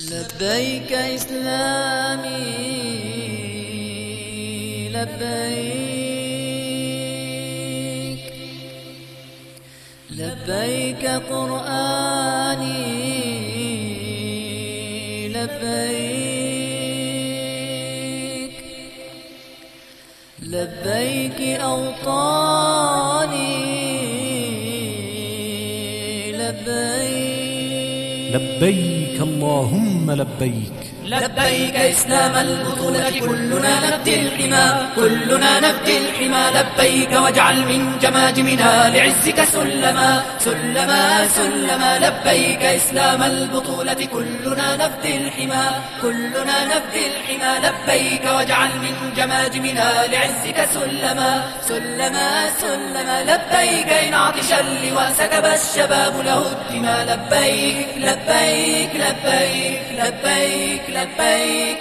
لبيك إسلامي لبيك. لبيك قرآني لبيك. لبيك أوطاني لبيك. لبيك اللهم لبيك. لبيك إسلام البطولة كلنا نبدي الحمى كلنا نبدي الحمى. لبيك واجعل من جماجمنا لعزك سلما سلما سلما. لبيك إسلام البطولة كلنا نبدي الحمى كلنا نبدي الحمى. لبيك واجعل من جماجمنا لعزك سلما سلما سلما. لبيك إن عطش اللواء سكب الشباب له الدماء. لبيك لبيك لبيك لبيك لبيك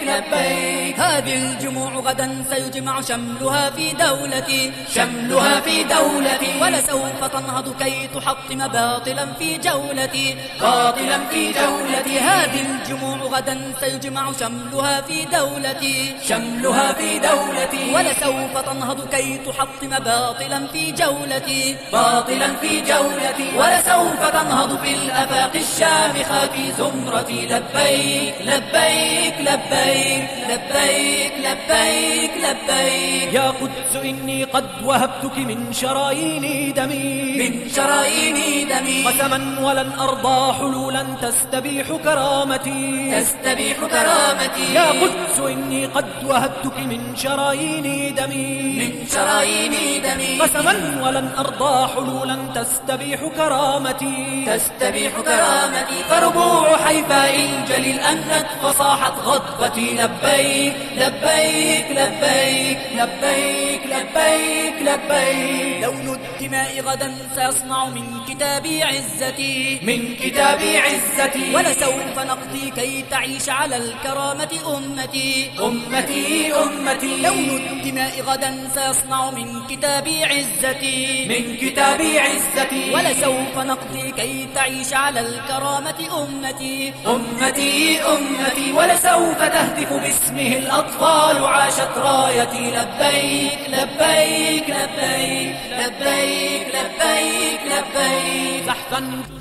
لبيك هذه الجموع غدا سيجمع شملها في دولتي. شملها في دولتي. ولسوف تنهض كي تحطم باطلا في جولتي. باطلا في جولتي. هذه الجموع غدا سيجمع شملها في دولتي. شملها في دولتي. ولسوف تنهض كي تحطم باطلا في جولتي. باطلا في جولتي. ولسوف تنهض في الآفاق الشامخة في زمرتي. لبيك لبيك لبيك لبيك. لبيك لبيك يا قدس إني قد وهبتك من شرايين دمي. من شرايين دمي. قسما ولن أرضى حلولا تستبيح كرامتي. تستبيح كرامتي. يا قدس إني قد وهبتك من شرايين دمي. من شرايين دمي. قسما ولن أرضى حلولا تستبيح كرامتي. تستبيح كرامتي. فربوع حيفاء الجليل أنت فصاحت غضبتي لبيك. لبيك لبيك لبيك لبيك لبيك. لون الدماء غدا سيصنع من كتابي عزتي. من كتابي عزتي. ولسوف نقضي كي تعيش على الكرامة أمتي. أمتي أمتي. لون الدماء غدا سيصنع من كتابي عزتي. من كتابي عزتي. ولسوف نقضي كي تعيش على الكرامة أمتي. أمتي أمتي. ولسوف تهتف باسمه الأطفال عاشت رايتي لبيك لبيك لبيك لبيك لبيك لبيك.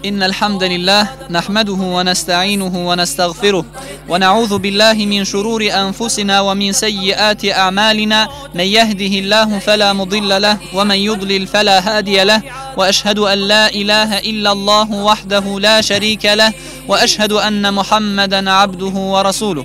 إن الحمد لله نحمده ونستعينه ونستغفره ونعوذ بالله من شرور أنفسنا ومن سيئات أعمالنا. من يهده الله فلا مضل له ومن يضلل فلا هادي له وأشهد أن لا إله إلا الله وحده لا شريك له وأشهد أن محمدا عبده ورسوله.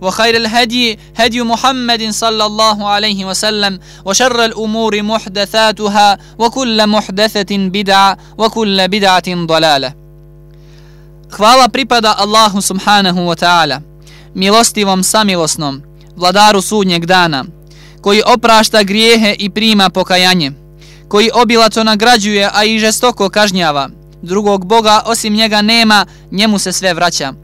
وخير الهدي هدي محمد صلى الله عليه وسلم وشر الأمور محدثاتها وكل محدثة بدعة وكل بدعة ضلالة Hvala pripada Allahu subhanahu wa ta'ala, milostivom samilosnom, vladaru sudnjeg dana, koji oprašta grijehe i prima pokajanje, koji obilato nagrađuje, a i žestoko kažnjava. Drugog Boga osim njega nema, njemu se sve vraća.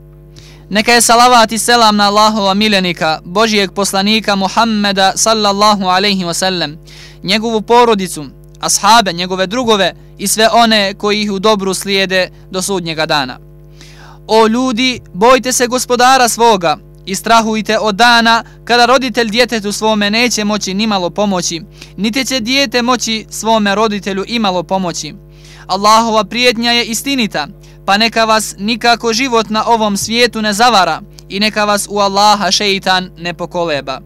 Neka je salavat i selam na Allahova miljenika, Božijeg poslanika Muhammeda sallallahu alaihi wa sallam, njegovu porodicu, ashabe, njegove drugove i sve one koji ih u dobru slijede do sudnjega dana. O ljudi, bojte se gospodara svoga i strahujte od dana kada roditelj djetetu svome neće moći nimalo pomoći, niti će dijete moći svome roditelju imalo pomoći. Allahova prijetnja je istinita, pa neka vas nikako život na ovom svijetu ne zavara i neka vas u Allaha šeitan ne pokoleba.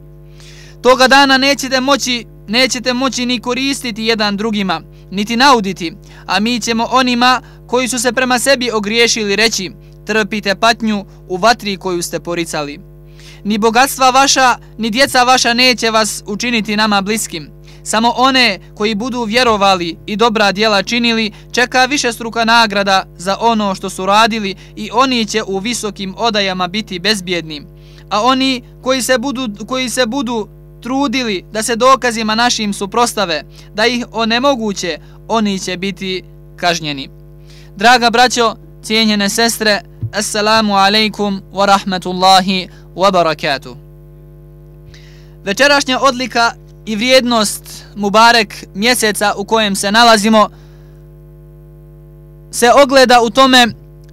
Toga dana nećete moći, nećete moći ni koristiti jedan drugima, niti nauditi, a mi ćemo onima koji su se prema sebi ogriješili reći, trpite patnju u vatri koju ste poricali. Ni bogatstva vaša, ni djeca vaša neće vas učiniti nama bliskim. Samo one koji budu vjerovali i dobra djela činili, čeka više struka nagrada za ono što su radili i oni će u visokim odajama biti bezbjedni. A oni koji se budu, koji se budu trudili da se dokazima našim suprostave, da ih onemoguće, oni će biti kažnjeni. Draga braćo, cijenjene sestre, assalamu alaikum wa rahmatullahi wa barakatuh. Večerašnja odlika i vrijednost Mubarek mjeseca u kojem se nalazimo se ogleda u tome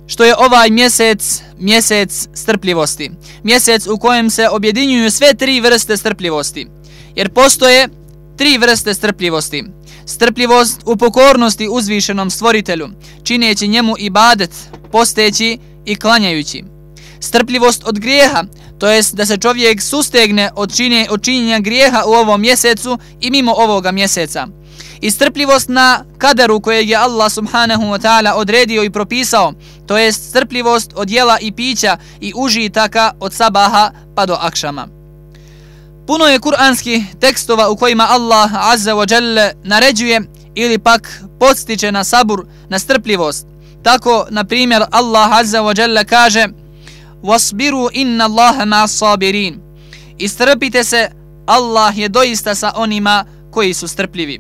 što je ovaj mjesec mjesec strpljivosti. Mjesec u kojem se objedinjuju sve tri vrste strpljivosti. Jer postoje tri vrste strpljivosti. Strpljivost u pokornosti uzvišenom stvoritelju, čineći njemu ibadet, posteći i klanjajući. Strpljivost od grijeha, to jest da se čovjek sustegne od, činje, od činjenja grijeha u ovom mjesecu i mimo ovoga mjeseca. I strpljivost na kaderu kojeg je Allah subhanahu wa ta'ala odredio i propisao, to jest strpljivost od jela i pića i užitaka od sabaha pa do akšama. Puno je kuranskih tekstova u kojima Allah azza wa jalla naređuje ili pak podstiče na sabur, na strpljivost. Tako, na primjer, Allah azza wa jalla kaže وَصْبِرُوا إِنَّ اللَّهَ مَا صَابِرِينَ Istrpite se, Allah je doista sa onima koji su strpljivi.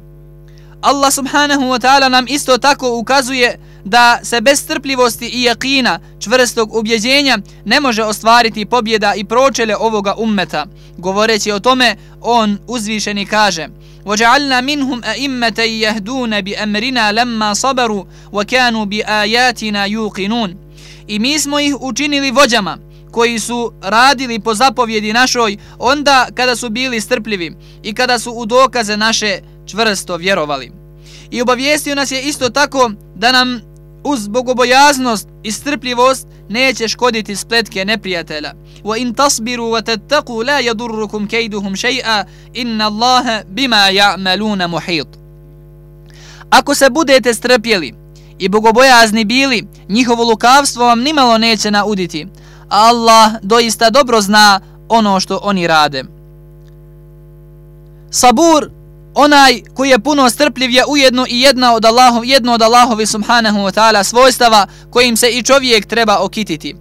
Allah subhanahu wa ta'ala nam isto tako ukazuje da se bez strpljivosti i jakina, čvrstog ubjeđenja, ne može ostvariti pobjeda i pročele ovoga ummeta. Govoreći o tome, on uzvišeni kaže وَجَعَلْنَا مِنْهُمْ أَئِمَّةً يَهْدُونَ بِأَمْرِنَا لَمَّا صَبَرُوا وَكَانُوا بِآيَاتِنَا يُوقِنُونَ I mi smo ih učinili vođama, koji su radili po zapovjedi našoj onda kada su bili strpljivi i kada su u dokaze naše čvrsto vjerovali. I obavijestio nas je isto tako da nam uz bogobojaznost i strpljivost neće škoditi spletke neprijatelja. Wa in tasbiru wa tattaqu la yadurrukum kayduhum shay'a inna Allaha bima ya'maluna muhit. Ako se budete strpjeli i bogobojazni bili, njihovo lukavstvo vam nimalo neće nauditi. Allah doista dobro zna ono što oni rade. Sabur onaj koji je puno strpljiv je ujedno i jedna od Allahov, jedno od Allahovi subhanahu wa ta'ala svojstava kojim se i čovjek treba okititi.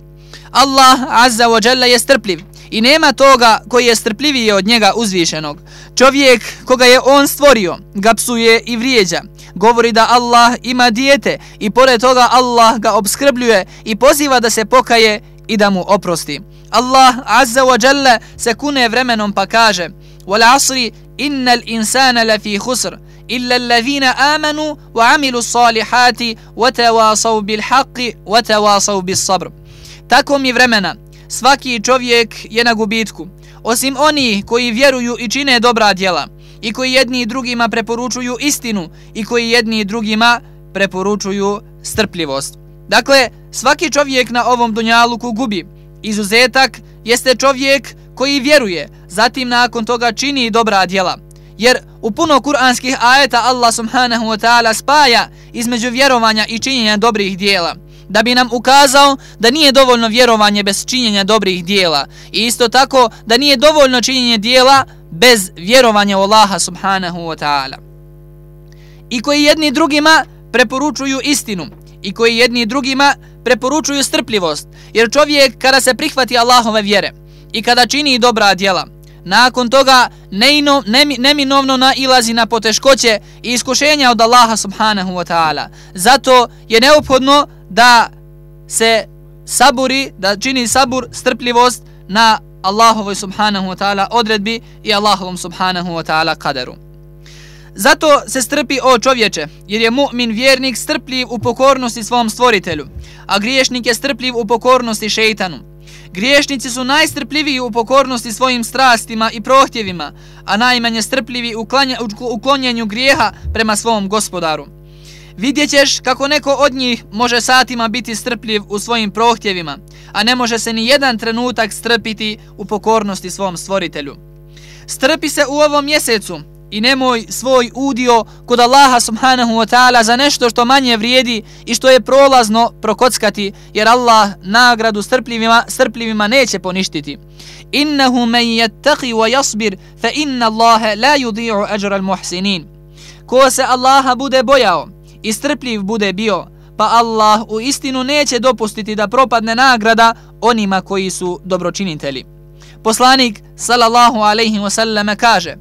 Allah azza wa jalla je strpljiv i nema toga koji je strpljiviji od njega uzvišenog. Čovjek koga je on stvorio ga psuje i vrijeđa. Govori da Allah ima dijete i pored toga Allah ga obskrbljuje i poziva da se pokaje i da mu oprosti. Allah azza wa jalla se kune vremenom pa kaže وَالْعَصْرِ إِنَّ الْإِنسَانَ لَفِي خُسْرِ إِلَّا الَّذِينَ آمَنُوا وَعَمِلُوا الصَّالِحَاتِ وَتَوَاصَوْا بِالْحَقِّ وَتَوَاصَوْا بِالصَّبْرِ Tako mi vremena, svaki čovjek je na gubitku, osim oni koji vjeruju i čine dobra djela, i koji jedni drugima preporučuju istinu, i koji jedni drugima preporučuju strpljivost. Dakle, svaki čovjek na ovom dunjaluku gubi. Izuzetak jeste čovjek koji vjeruje, zatim nakon toga čini dobra djela. Jer u puno kuranskih ajeta Allah subhanahu wa ta'ala spaja između vjerovanja i činjenja dobrih djela. Da bi nam ukazao da nije dovoljno vjerovanje bez činjenja dobrih djela. I isto tako da nije dovoljno činjenje djela bez vjerovanja u Allaha subhanahu wa ta'ala. I koji jedni drugima preporučuju istinu. I koji jedni drugima preporučuju strpljivost. Jer čovjek kada se prihvati Allahove vjere i kada čini dobra djela, nakon toga neino, neminovno nailazi na poteškoće i iskušenja od Allaha subhanahu wa ta'ala. Zato je neophodno da se saburi, da čini sabur, strpljivost na Allahovoj subhanahu wa ta'ala odredbi i Allahovom subhanahu wa ta'ala kaderu. Zato se strpi o čovječe, jer je mu'min vjernik strpljiv u pokornosti svom stvoritelju, a griješnik je strpljiv u pokornosti šeitanu. Griješnici su najstrpljiviji u pokornosti svojim strastima i prohtjevima, a najmanje strpljivi u uklonjenju grijeha prema svom gospodaru. Vidjet ćeš kako neko od njih može satima biti strpljiv u svojim prohtjevima, a ne može se ni jedan trenutak strpiti u pokornosti svom stvoritelju. Strpi se u ovom mjesecu, i nemoj svoj udio kod Allaha subhanahu wa ta'ala za nešto što manje vrijedi i što je prolazno prokockati, jer Allah nagradu strpljivima, strpljivima neće poništiti. Innahu men yattaqi wa yasbir fa inna Allaha la yudi'u ajra al-muhsinin. Ko se Allaha bude bojao i strpljiv bude bio, pa Allah u istinu neće dopustiti da propadne nagrada onima koji su dobročinitelji. Poslanik sallallahu alaihi ve sallam kaže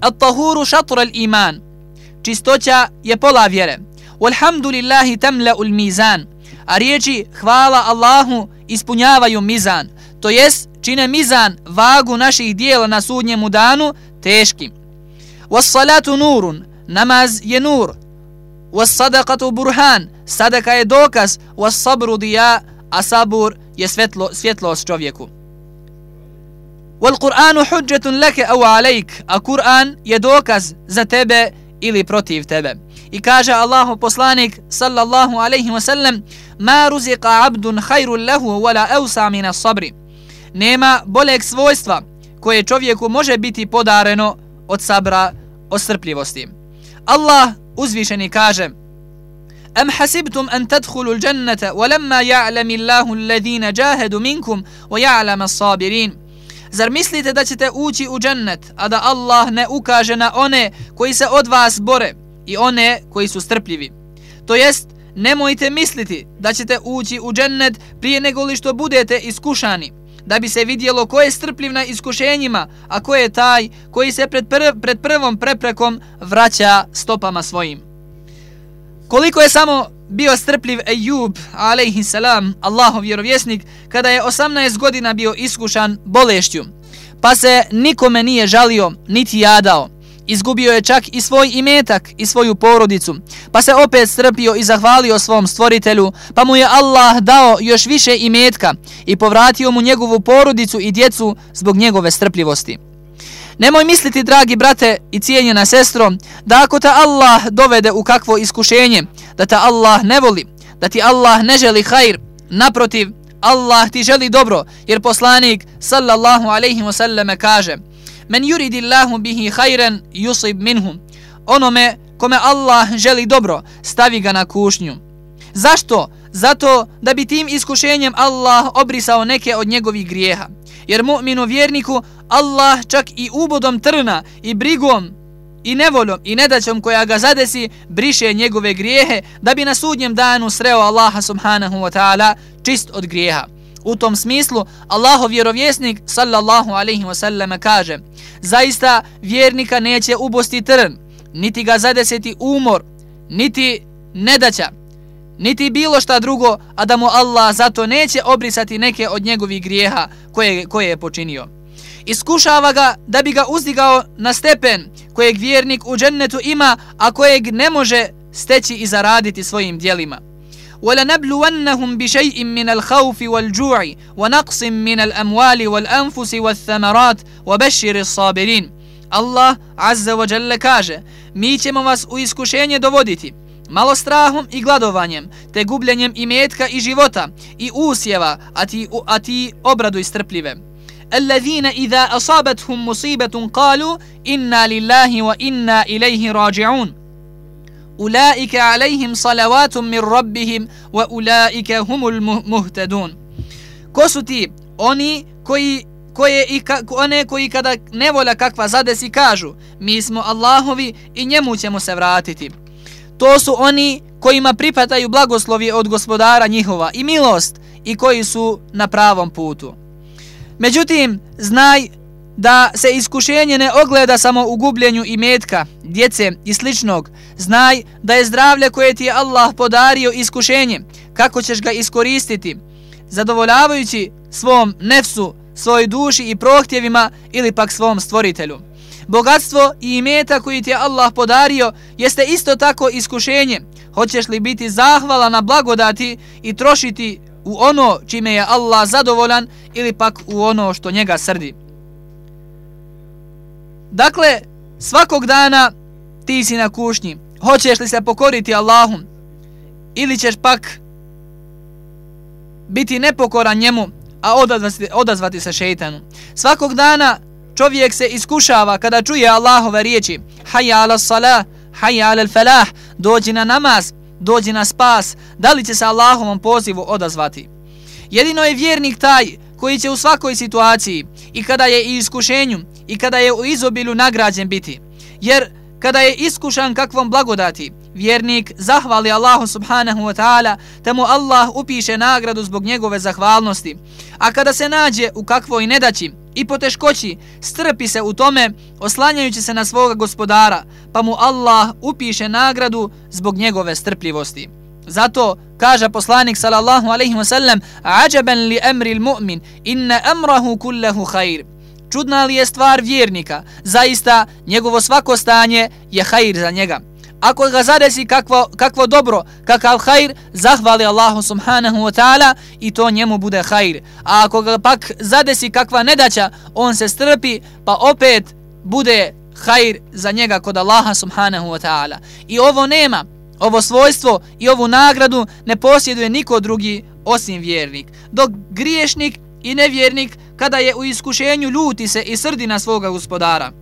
At-tahuru šatru al-iman. Čistoća je pola vjere. Walhamdulillahi temle ul mizan. A riječi hvala Allahu ispunjavaju mizan To jest čine mizan vagu naših dijela na sudnjemu danu teškim. Was salatu nurun. Namaz je nur Was sadaqatu burhan Sadaka je dokaz Was sabru dija A sabur je svjetlo, svjetlost čovjeku والقرآن حجة لك أو عليك a Kur'an je dokaz za tebe ili protiv tebe i kaže Allahu poslanik sallallahu alejhi ve sellem ma ruziqa abdun khairul lahu wala awsa min as-sabr nema boljeg svojstva koje čovjeku može biti podareno od sabra od strpljivosti Allah uzvišeni kaže أم حسبتم أن تدخلوا الجنة ولما يعلم الله الذين جاهدوا منكم ويعلم الصابرين Zar mislite da ćete ući u džennet, a da Allah ne ukaže na one koji se od vas bore i one koji su strpljivi? To jest, nemojte misliti da ćete ući u džennet prije nego li što budete iskušani, da bi se vidjelo ko je strpljiv na iskušenjima, a ko je taj koji se pred, prv, pred prvom preprekom vraća stopama svojim. Koliko je samo bio strpljiv Ejub, alaihi salam, Allahov vjerovjesnik, kada je 18 godina bio iskušan bolešću, pa se nikome nije žalio, niti jadao. Izgubio je čak i svoj imetak i svoju porodicu, pa se opet strpio i zahvalio svom stvoritelju, pa mu je Allah dao još više imetka i povratio mu njegovu porodicu i djecu zbog njegove strpljivosti. Nemoj misliti, dragi brate i cijenjena sestro, da ako te Allah dovede u kakvo iskušenje, da te Allah ne voli, da ti Allah ne želi hajr, naprotiv, Allah ti želi dobro, jer poslanik sallallahu alaihi wasallam kaže Men yuridi Allahu bihi hajren yusib minhum. Onome kome Allah želi dobro, stavi ga na kušnju. Zašto? Zato da bi tim iskušenjem Allah obrisao neke od njegovih grijeha. Jer mu'minu vjerniku Allah čak i ubodom trna i brigom i nevoljom i nedaćom koja ga zadesi briše njegove grijehe da bi na sudnjem danu sreo Allaha subhanahu wa ta'ala čist od grijeha. U tom smislu Allahov vjerovjesnik sallallahu alaihi wasallam kaže Zaista vjernika neće ubosti trn, niti ga zadeseti umor, niti nedaća, niti bilo šta drugo, a da mu Allah zato neće obrisati neke od njegovih grijeha koje, koje je počinio. Iskušava ga da bi ga uzdigao na stepen kojeg vjernik u džennetu ima, a kojeg ne može steći i zaraditi svojim dijelima. وَلَنَبْلُوَنَّهُمْ بِشَيْءٍ مِّنَ الْخَوْفِ وَالْجُوعِ وَنَقْصٍ مِّنَ الْأَمْوَالِ وَالْأَنفُسِ وَالثَّمَرَاتِ وَبَشِّرِ الصَّابِرِينَ Allah Azza wa Jalla kaže Mi ćemo vas u iskušenje dovoditi malo strahom i gladovanjem, te gubljenjem i metka i života i usjeva, a ti, a ti obradu istrpljive. الذين إذا أصابتهم مصيبة قالوا إنا لله وإنا إليه راجعون أولئك عليهم صلوات من ربهم وأولئك هم المهتدون Ko su ti? Oni koji koje i ka, one koji kada nevolja kakva zadesi kažu mi smo Allahovi i njemu ćemo se vratiti. To su oni kojima pripadaju blagoslovi od gospodara njihova i milost i koji su na pravom putu. Međutim, znaj da se iskušenje ne ogleda samo u gubljenju i metka, djece i sličnog. Znaj da je zdravlje koje ti je Allah podario iskušenje, kako ćeš ga iskoristiti, zadovoljavajući svom nefsu, svojoj duši i prohtjevima ili pak svom stvoritelju. Bogatstvo i imeta koji ti je Allah podario jeste isto tako iskušenje. Hoćeš li biti zahvala na blagodati i trošiti u ono čime je Allah zadovoljan ili pak u ono što njega srdi. Dakle, svakog dana ti si na kušnji. Hoćeš li se pokoriti Allahom? ili ćeš pak biti nepokoran njemu, a odazvati, odazvati se šeitanu. Svakog dana čovjek se iskušava kada čuje Allahove riječi Hayya ala salah, hayya ala falah, dođi na namaz, dođi na spas, da li će se Allahovom pozivu odazvati. Jedino je vjernik taj koji će u svakoj situaciji i kada je i iskušenju i kada je u izobilju nagrađen biti. Jer kada je iskušan kakvom blagodati, vjernik zahvali Allahu subhanahu wa ta'ala, te mu Allah upiše nagradu zbog njegove zahvalnosti. A kada se nađe u kakvoj nedaći i poteškoći, strpi se u tome, oslanjajući se na svoga gospodara, pa mu Allah upiše nagradu zbog njegove strpljivosti. Zato kaže poslanik sallallahu alejhi ve sellem: "Ajaban li amri al-mu'min, inna amrahu kulluhu khair." Čudna li je stvar vjernika? Zaista njegovo svako stanje je khair za njega. Ako ga zadesi kakvo, kakvo dobro, kakav khair, zahvali Allahu subhanahu wa ta'ala i to njemu bude khair. A ako ga pak zadesi kakva nedaća, on se strpi, pa opet bude khair za njega kod Allaha subhanahu wa ta'ala. I ovo nema, Ovo svojstvo i ovu nagradu ne posjeduje niko drugi osim vjernik. Dok griješnik i nevjernik kada je u iskušenju ljuti se i srdi na svoga gospodara.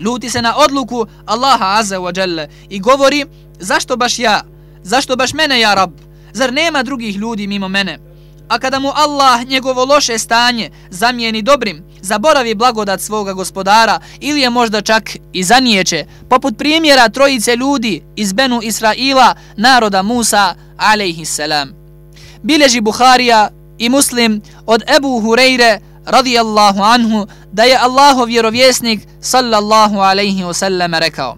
Ljuti se na odluku Allaha azza wa jalla i govori zašto baš ja? Zašto baš mene ja rab? Zar nema drugih ljudi mimo mene? A kada mu Allah njegovo loše stanje zamijeni dobrim, zaboravi blagodat svoga gospodara ili je možda čak i zanijeće, poput primjera trojice ljudi iz Benu Israila, naroda Musa, alaihissalam. Bileži Buharija i Muslim od Ebu Hureyre, radijallahu anhu, da je Allahov vjerovjesnik, sallallahu alaihi wasallam, rekao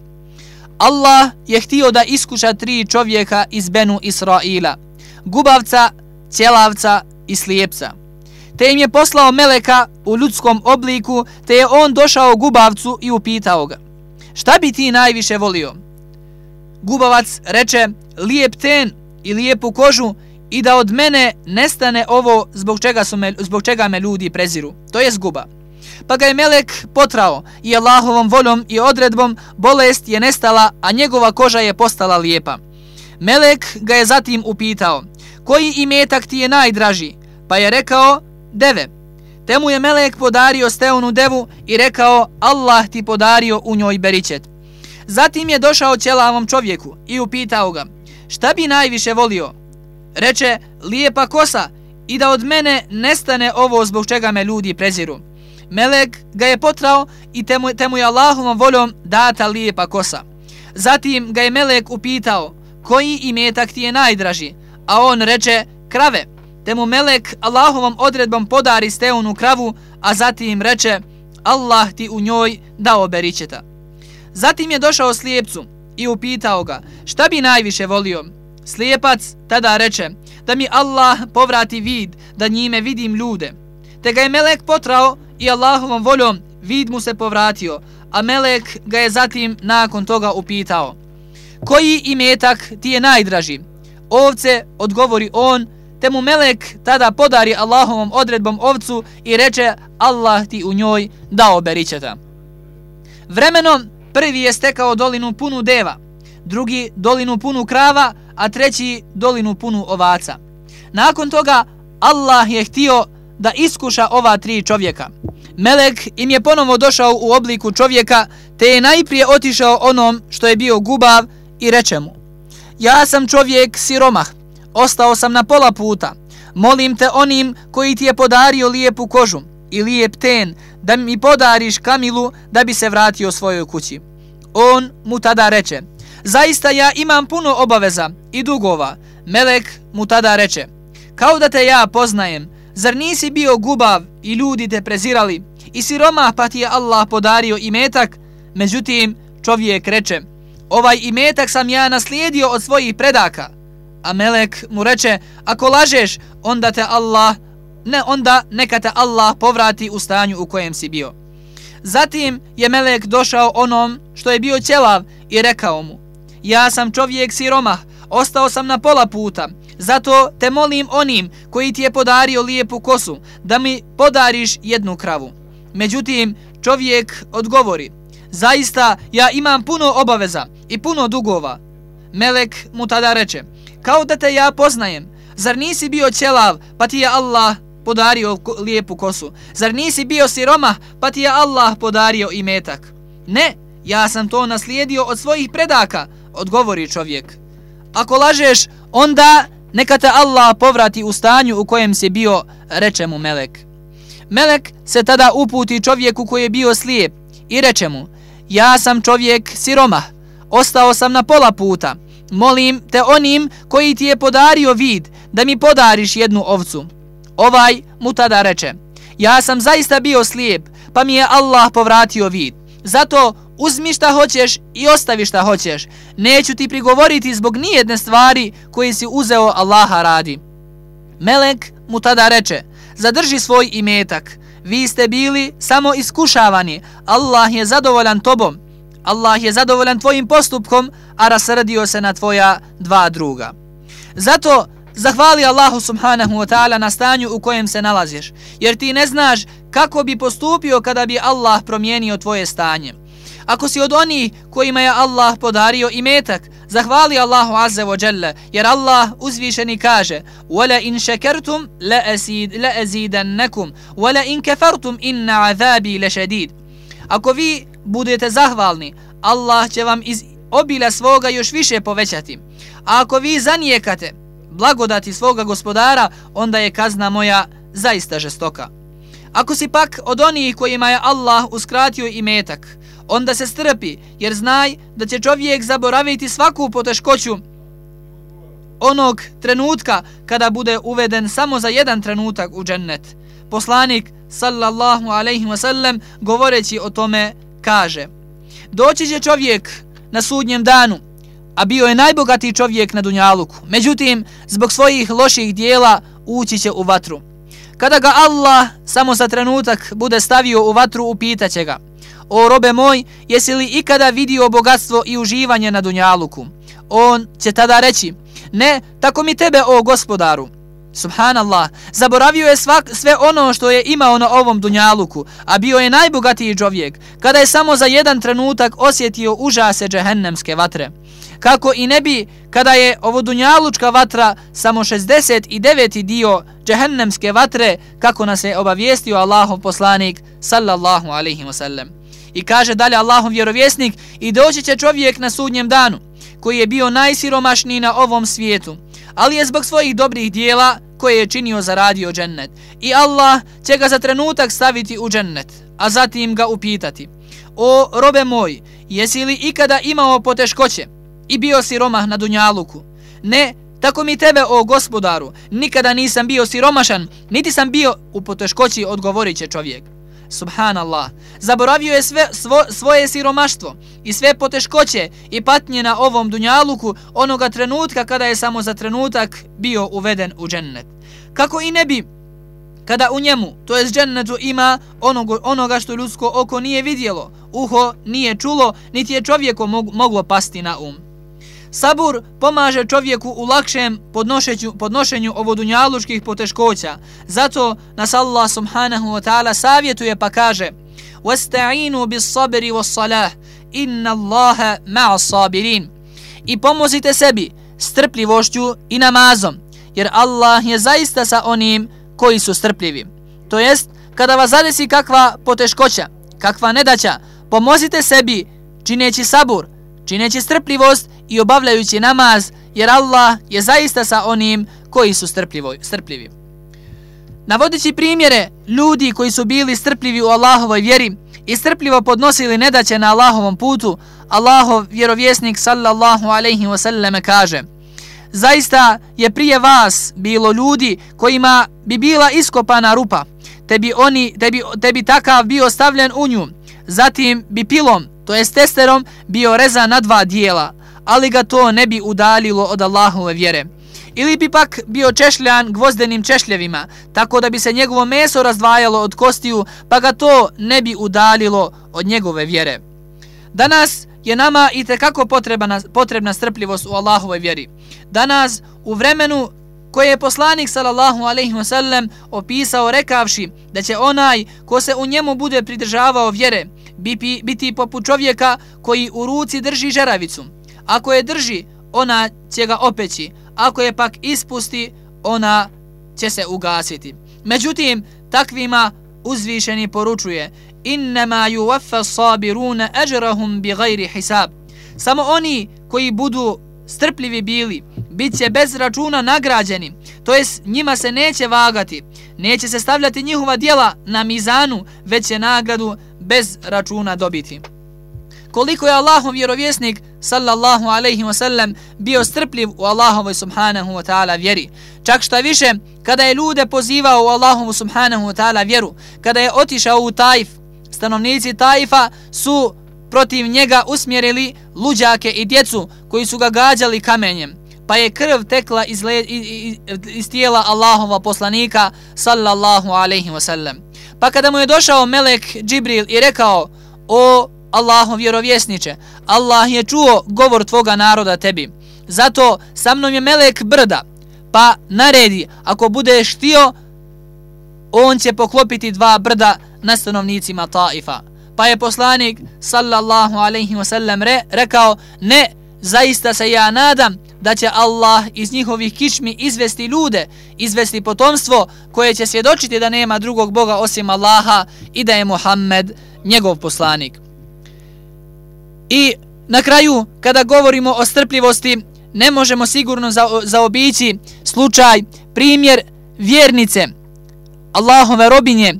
Allah je htio da iskuša tri čovjeka iz Benu Israila, gubavca, ćelavca i slijepca te im je poslao meleka u ljudskom obliku, te je on došao gubavcu i upitao ga, šta bi ti najviše volio? Gubavac reče, lijep ten i lijepu kožu i da od mene nestane ovo zbog čega, su me, zbog čega me ljudi preziru. To je zguba. Pa ga je melek potrao i Allahovom voljom i odredbom bolest je nestala, a njegova koža je postala lijepa. Melek ga je zatim upitao, koji imetak ti je najdraži? Pa je rekao, deve. Te mu je melek podario steonu devu i rekao Allah ti podario u njoj beričet. Zatim je došao ćelavom čovjeku i upitao ga šta bi najviše volio? Reče lijepa kosa i da od mene nestane ovo zbog čega me ljudi preziru. Melek ga je potrao i te mu, te mu je Allahovom voljom data lijepa kosa. Zatim ga je Melek upitao koji imetak ti je najdraži, a on reče krave te mu melek Allahovom odredbom podari steunu kravu, a zatim reče Allah ti u njoj dao beričeta. Zatim je došao slijepcu i upitao ga šta bi najviše volio. Slijepac tada reče da mi Allah povrati vid da njime vidim ljude. Te ga je melek potrao i Allahovom voljom vid mu se povratio, a melek ga je zatim nakon toga upitao koji imetak ti je najdraži? Ovce odgovori on te mu melek tada podari Allahovom odredbom ovcu i reče Allah ti u njoj dao beričeta. Vremenom prvi je stekao dolinu punu deva, drugi dolinu punu krava, a treći dolinu punu ovaca. Nakon toga Allah je htio da iskuša ova tri čovjeka. Melek im je ponovo došao u obliku čovjeka, te je najprije otišao onom što je bio gubav i reče mu Ja sam čovjek siromah, ostao sam na pola puta. Molim te onim koji ti je podario lijepu kožu i lijep ten, da mi podariš kamilu da bi se vratio svojoj kući. On mu tada reče, zaista ja imam puno obaveza i dugova. Melek mu tada reče, kao da te ja poznajem, zar nisi bio gubav i ljudi te prezirali i siroma pa ti je Allah podario imetak? Međutim, čovjek reče, ovaj imetak sam ja naslijedio od svojih predaka, A melek mu reče, ako lažeš, onda te Allah, ne onda neka te Allah povrati u stanju u kojem si bio. Zatim je melek došao onom što je bio ćelav i rekao mu, ja sam čovjek siromah, ostao sam na pola puta, zato te molim onim koji ti je podario lijepu kosu, da mi podariš jednu kravu. Međutim, čovjek odgovori, zaista ja imam puno obaveza i puno dugova. Melek mu tada reče, kao da te ja poznajem. Zar nisi bio ćelav, pa ti je Allah podario lijepu kosu? Zar nisi bio siroma, pa ti je Allah podario i metak? Ne, ja sam to naslijedio od svojih predaka, odgovori čovjek. Ako lažeš, onda neka te Allah povrati u stanju u kojem si bio, reče mu Melek. Melek se tada uputi čovjeku koji je bio slijep i reče mu, ja sam čovjek siroma, ostao sam na pola puta, molim te onim koji ti je podario vid, da mi podariš jednu ovcu. Ovaj mu tada reče, ja sam zaista bio slijep, pa mi je Allah povratio vid. Zato uzmi šta hoćeš i ostavi šta hoćeš. Neću ti prigovoriti zbog nijedne stvari koje si uzeo Allaha radi. Melek mu tada reče, zadrži svoj imetak. Vi ste bili samo iskušavani. Allah je zadovoljan tobom. Allah je zadovoljan tvojim postupkom, a rasrdio se na tvoja dva druga. Zato zahvali Allahu subhanahu wa ta'ala na stanju u kojem se nalaziš, jer ti ne znaš kako bi postupio kada bi Allah promijenio tvoje stanje. Ako si od onih kojima je Allah podario imetak, zahvali Allahu azza wa jalla, jer Allah uzvišeni kaže وَلَا إِنْ شَكَرْتُمْ لَأَزِيدَنَّكُمْ وَلَا إِنْ كَفَرْتُمْ إِنَّ عَذَابِي لَشَدِيد Ako vi budete zahvalni, Allah će vam iz obila svoga još više povećati. A ako vi zanijekate blagodati svoga gospodara, onda je kazna moja zaista žestoka. Ako si pak od onih kojima je Allah uskratio imetak, onda se strpi, jer znaj da će čovjek zaboraviti svaku poteškoću onog trenutka kada bude uveden samo za jedan trenutak u džennet. Poslanik, sallallahu alaihi wasallam govoreći o tome, kaže Doći će čovjek na sudnjem danu, a bio je najbogatiji čovjek na Dunjaluku. Međutim, zbog svojih loših dijela ući će u vatru. Kada ga Allah samo za trenutak bude stavio u vatru, upitaće ga O robe moj, jesi li ikada vidio bogatstvo i uživanje na Dunjaluku? On će tada reći Ne, tako mi tebe, o gospodaru. Subhanallah, zaboravio je svak, sve ono što je imao na ovom dunjaluku, a bio je najbogatiji čovjek, kada je samo za jedan trenutak osjetio užase džehennemske vatre. Kako i ne bi, kada je ovo dunjalučka vatra samo 69. dio džehennemske vatre, kako nas je obavijestio Allahov poslanik, sallallahu alaihi wasallam. I kaže dalje Allahov vjerovjesnik, i doći će čovjek na sudnjem danu, koji je bio najsiromašniji na ovom svijetu, ali je zbog svojih dobrih dijela koje je činio zaradio džennet. I Allah će ga za trenutak staviti u džennet, a zatim ga upitati. O robe moj, jesi li ikada imao poteškoće i bio siromah na dunjaluku? Ne, tako mi tebe, o gospodaru, nikada nisam bio siromašan, niti sam bio u poteškoći, odgovorit će čovjek. Subhanallah, zaboravio je sve svo, svoje siromaštvo i sve poteškoće i patnje na ovom dunjaluku onoga trenutka kada je samo za trenutak bio uveden u džennet. Kako i ne bi kada u njemu, to je džennetu, ima onogo, onoga što ljudsko oko nije vidjelo, uho nije čulo, niti je čovjeko moglo pasti na um. Sabur pomaže čovjeku u lakšem podnošenju, podnošenju ovodunjalučkih poteškoća. Zato nas Allah subhanahu wa ta'ala savjetuje pa kaže وَاسْتَعِينُوا بِالصَّبِرِ وَالصَّلَاهِ إِنَّ اللَّهَ مَعَ الصَّابِرِينَ I pomozite sebi strpljivošću i namazom, jer Allah je zaista sa onim koji su strpljivi. To jest, kada vas zadesi kakva poteškoća, kakva nedaća, pomozite sebi čineći sabur, čineći strpljivost i obavljajući namaz, jer Allah je zaista sa onim koji su strpljivo, strpljivi. Navodeći primjere ljudi koji su bili strpljivi u Allahovoj vjeri i strpljivo podnosili nedaće na Allahovom putu, Allahov vjerovjesnik sallallahu alaihi wasallam kaže Zaista je prije vas bilo ljudi kojima bi bila iskopana rupa, te bi, oni, te bi, te bi takav bio stavljen u nju, zatim bi pilom, to jest testerom, bio rezan na dva dijela, ali ga to ne bi udalilo od Allahove vjere. Ili bi pak bio češljan gvozdenim češljevima, tako da bi se njegovo meso razdvajalo od kostiju, pa ga to ne bi udalilo od njegove vjere. Danas je nama i tekako potrebna, potrebna strpljivost u Allahovoj vjeri. Danas, u vremenu koje je poslanik sallallahu alaihi sellem opisao rekavši da će onaj ko se u njemu bude pridržavao vjere biti, biti poput čovjeka koji u ruci drži žeravicu, Ako je drži, ona će ga opeći. Ako je pak ispusti, ona će se ugasiti. Međutim, takvima uzvišeni poručuje Innama yuwaffa sabiruna ajrahum bighayri hisab. Samo oni koji budu strpljivi bili, bit će bez računa nagrađeni, to jest njima se neće vagati, neće se stavljati njihova dijela na mizanu, već će nagradu bez računa dobiti koliko je Allahov vjerovjesnik sallallahu alaihi wa sallam bio strpljiv u Allahovoj subhanahu wa ta'ala vjeri. Čak šta više, kada je ljude pozivao u Allahovu subhanahu wa ta'ala vjeru, kada je otišao u Taif, stanovnici Taifa su protiv njega usmjerili luđake i djecu koji su ga gađali kamenjem pa je krv tekla iz, le, iz, iz tijela Allahova poslanika sallallahu alaihi wasallam. Pa kada mu je došao melek Džibril i rekao o Allahov vjerovjesniče, Allah je čuo govor tvoga naroda tebi. Zato sa mnom je melek brda, pa naredi, ako budeš htio, on će poklopiti dva brda na stanovnicima Taifa. Pa je poslanik sallallahu alaihi wasallam re, rekao, ne, zaista se ja nadam da će Allah iz njihovih kičmi izvesti ljude, izvesti potomstvo koje će svjedočiti da nema drugog Boga osim Allaha i da je Muhammed njegov poslanik. I na kraju, kada govorimo o strpljivosti, ne možemo sigurno za, zaobići slučaj, primjer vjernice, Allahove robinje,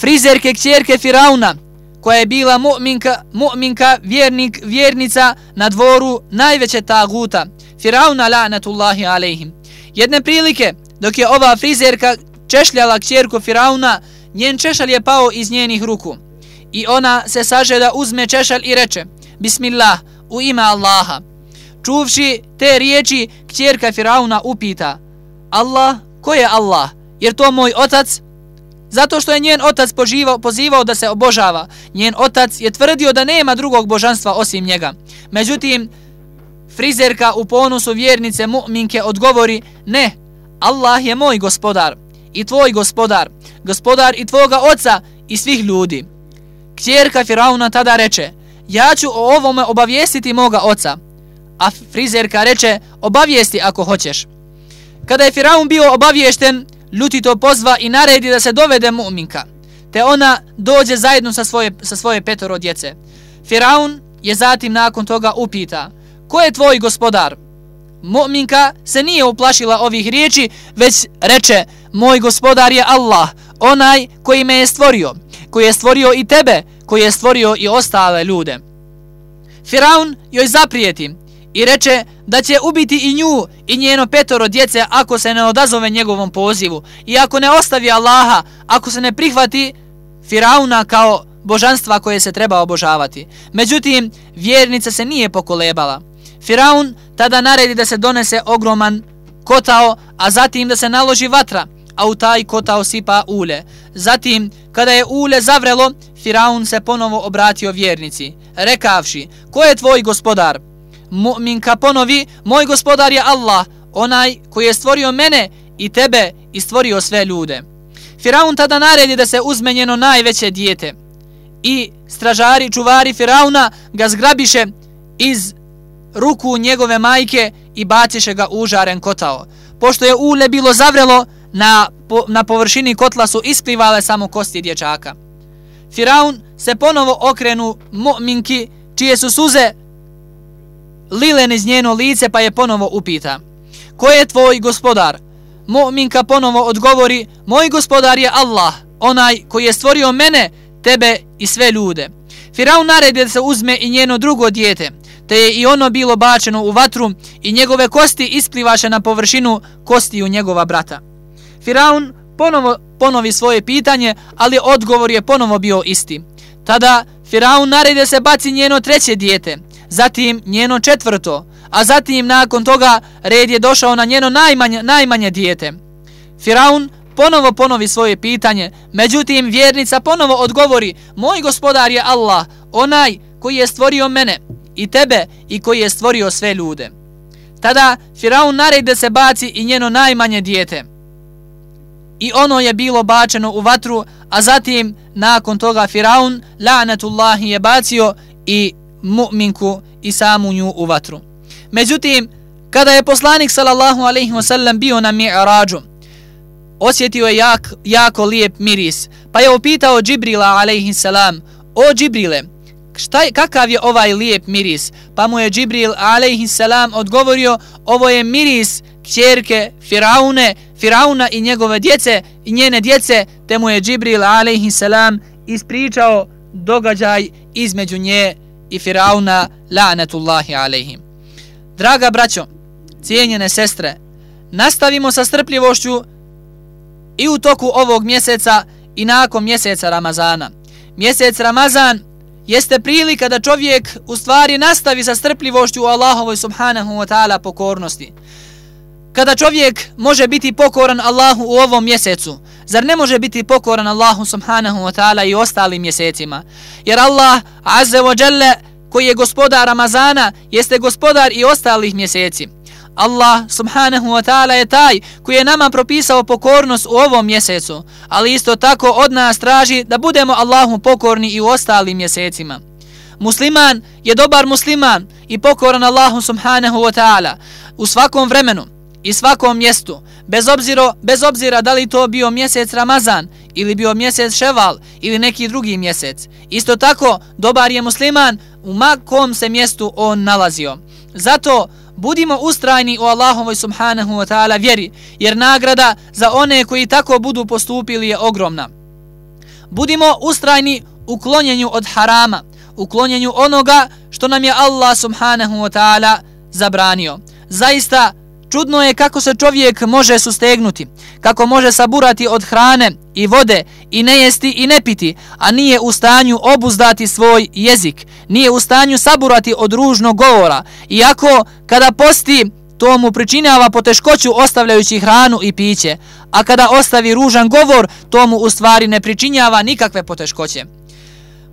frizerke kćerke Firauna, koja je bila mu'minka, mu'minka vjernik, vjernica na dvoru najveće taguta, Firauna la'natullahi alejhim. Jedne prilike, dok je ova frizerka češljala kćerku Firauna, njen češalj je pao iz njenih ruku. I ona se saže da uzme češalj i reče, Bismillah, u ime Allaha. Čuvši te riječi, kćerka Firauna upita, Allah, ko je Allah? Jer to moj otac? Zato što je njen otac poživao, pozivao da se obožava. Njen otac je tvrdio da nema drugog božanstva osim njega. Međutim, frizerka u ponosu vjernice mu'minke odgovori, ne, Allah je moj gospodar i tvoj gospodar, gospodar i tvoga oca i svih ljudi. Kćerka Firauna tada reče, ja ću o ovome obavijestiti moga oca. A frizerka reče, obavijesti ako hoćeš. Kada je Firaun bio obaviješten, Ljuti to pozva i naredi da se dovede mu'minka, te ona dođe zajedno sa svoje, sa svoje petoro djece. Firaun je zatim nakon toga upita, ko je tvoj gospodar? Mu'minka se nije uplašila ovih riječi, već reče, moj gospodar je Allah, onaj koji me je stvorio, koji je stvorio i tebe, koji je stvorio i ostale ljude. Firaun joj zaprijeti i reče da će ubiti i nju i njeno petoro djece ako se ne odazove njegovom pozivu i ako ne ostavi Allaha, ako se ne prihvati Firauna kao božanstva koje se treba obožavati. Međutim, vjernica se nije pokolebala. Firaun tada naredi da se donese ogroman kotao, a zatim da se naloži vatra, a u taj kota sipa ule. Zatim, kada je ule zavrelo, Firaun se ponovo obratio vjernici, rekavši, ko je tvoj gospodar? Mu'minka ponovi, moj gospodar je Allah, onaj koji je stvorio mene i tebe i stvorio sve ljude. Firaun tada naredi da se uzme njeno najveće dijete. I stražari, čuvari Firauna ga zgrabiše iz ruku njegove majke i baciše ga u žaren kotao. Pošto je ule bilo zavrelo, na, po, na površini kotla su isplivale samo kosti dječaka. Firaun se ponovo okrenu mu'minki, čije su suze lilen iz njeno lice pa je ponovo upita. Ko je tvoj gospodar? Mu'minka ponovo odgovori, moj gospodar je Allah, onaj koji je stvorio mene, tebe i sve ljude. Firaun naredi da se uzme i njeno drugo dijete, te je i ono bilo bačeno u vatru i njegove kosti isplivaše na površinu kosti u njegova brata. Firaun ponovo ponovi svoje pitanje, ali odgovor je ponovo bio isti. Tada Firaun naredi da se baci njeno treće dijete, zatim njeno četvrto, a zatim nakon toga red je došao na njeno najmanje, najmanje dijete. Firaun ponovo ponovi svoje pitanje, međutim vjernica ponovo odgovori, moj gospodar je Allah, onaj koji je stvorio mene i tebe i koji je stvorio sve ljude. Tada Firaun naredi da se baci i njeno najmanje dijete. I ono je bilo bačeno u vatru, a zatim nakon toga Firaun, la'natullahi, je bacio i mu'minku i samu nju u vatru. Međutim, kada je poslanik sallallahu alaihi ve sellem bio na mi'rađu, osjetio je jak, jako lijep miris, pa je upitao Džibrila alaihi salam, o Džibrile, šta je, kakav je ovaj lijep miris? Pa mu je Džibril alaihi salam odgovorio, ovo je miris kćerke Firaune, Firauna i njegove djece i njene djece, te mu je Džibril alaihi salam ispričao događaj između nje i Firauna la'natullahi alejhim. Draga braćo, cijenjene sestre, nastavimo sa strpljivošću i u toku ovog mjeseca i nakon mjeseca Ramazana. Mjesec Ramazan jeste prilika da čovjek u stvari nastavi sa strpljivošću u Allahovoj subhanahu wa ta'ala pokornosti. Kada čovjek može biti pokoran Allahu u ovom mjesecu, zar ne može biti pokoran Allahu subhanahu wa ta'ala i ostalim mjesecima? Jer Allah azze wa jalla koji je gospodar Ramazana jeste gospodar i ostalih mjeseci. Allah subhanahu wa ta'ala je taj koji je nama propisao pokornost u ovom mjesecu, ali isto tako od nas traži da budemo Allahu pokorni i u ostalim mjesecima. Musliman je dobar musliman i pokoran Allahu subhanahu wa ta'ala u svakom vremenu i svakom mjestu, bez, obziro, bez obzira da li to bio mjesec Ramazan ili bio mjesec Ševal ili neki drugi mjesec. Isto tako, dobar je musliman u makom se mjestu on nalazio. Zato, budimo ustrajni u Allahovoj subhanahu wa ta'ala vjeri, jer nagrada za one koji tako budu postupili je ogromna. Budimo ustrajni u klonjenju od harama, u klonjenju onoga što nam je Allah subhanahu wa ta'ala zabranio. Zaista, čudno je kako se čovjek može sustegnuti, kako može saburati od hrane i vode i ne jesti i ne piti, a nije u stanju obuzdati svoj jezik, nije u stanju saburati od ružnog govora, iako kada posti to mu pričinjava poteškoću ostavljajući hranu i piće, a kada ostavi ružan govor, to mu u stvari ne pričinjava nikakve poteškoće.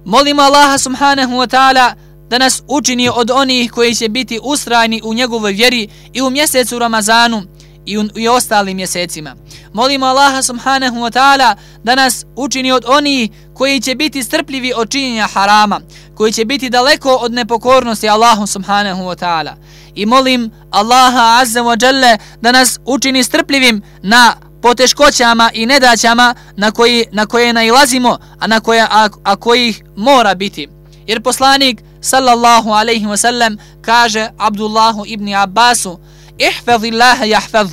Molimo Allaha subhanahu wa ta'ala da nas učini od onih koji će biti ustrajni u njegovoj vjeri i u mjesecu Ramazanu i u i ostalim mjesecima. Molimo Allaha subhanahu wa ta'ala da nas učini od onih koji će biti strpljivi od činjenja harama, koji će biti daleko od nepokornosti Allahu subhanahu wa ta'ala. I molim Allaha azza wa jalla da nas učini strpljivim na poteškoćama i nedaćama na koji na koje nailazimo, a na koje a, a kojih mora biti. Jer poslanik sallallahu alaihi wa sallam kaže Abdullahu ibn Abbasu ihfazillaha yahfaz.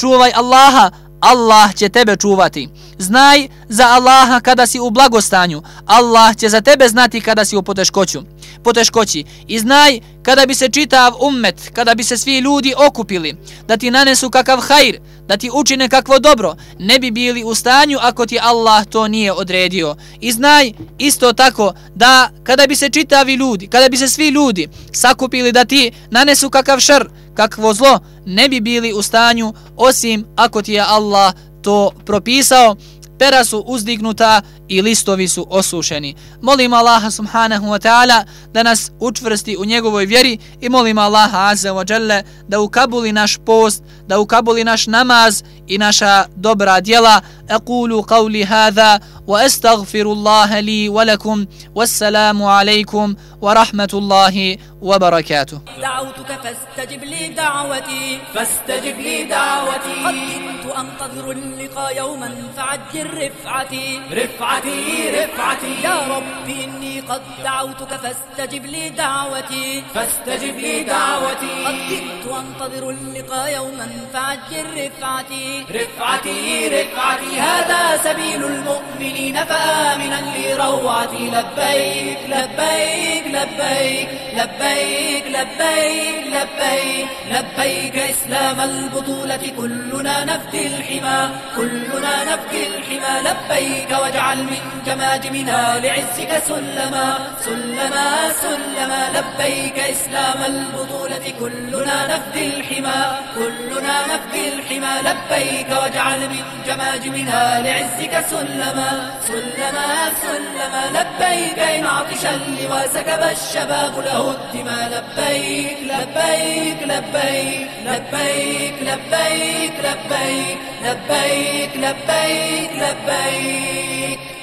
Čuvaj Allaha Allah će tebe čuvati. Znaj za Allaha kada si u blagostanju. Allah će za tebe znati kada si u poteškoću poteškoći. I znaj kada bi se čitav ummet kada bi se svi ljudi okupili da ti nanesu kakav hajr da ti učine kakvo dobro ne bi bili u stanju ako ti Allah to nije odredio i znaj isto tako da kada bi se čitavi ljudi kada bi se svi ljudi sakupili da ti nanesu kakav šr, kakvo zlo ne bi bili u stanju osim ako ti je Allah to propisao pera su uzdignuta i listovi su osušeni. Molim Allaha subhanahu wa ta'ala da nas učvrsti u njegovoj vjeri i molim Allaha azza wa jalla da ukabuli naš post, da ukabuli naš namaz i naša dobra djela. Wa astaghfiru Allaha li wa lakum wassalamu alaikum wa rahmatullahi wa barakatuh. دعوتك فاستجب لي دعوتي فاستجب لي دعوتي. قد كنت أنتظر اللقاء يوما فعجل رفعتي. رفعتي رفعتي. يا رب إني قد دعوتك فاستجب لي دعوتي. فاستجب لي دعوتي. قد كنت أنتظر اللقاء يوما فعجل رفعتي. رفعتي رفعتي. هذا سبيل المؤمنين فآمنا لروعتي لبيك لبيك لبيك لبيك لبيك لبيك لبيك إسلام البطولة. كلنا نفدي الحمى كلنا نفدي الحمى. لبيك واجعل من جماجمنا لعزك سلما سلما سلما. لبيك إسلام البطولة. كلنا نفدي الحمى كلنا نفدي الحمى. لبيك واجعل من جماجمنا لعزك سلما سلما سلما لبيك إن عطش اللواء سكب الشباب له الدماء. لبيك لبيك لبيك لبيك لبيك لبيك لبيك لبيك لبيك.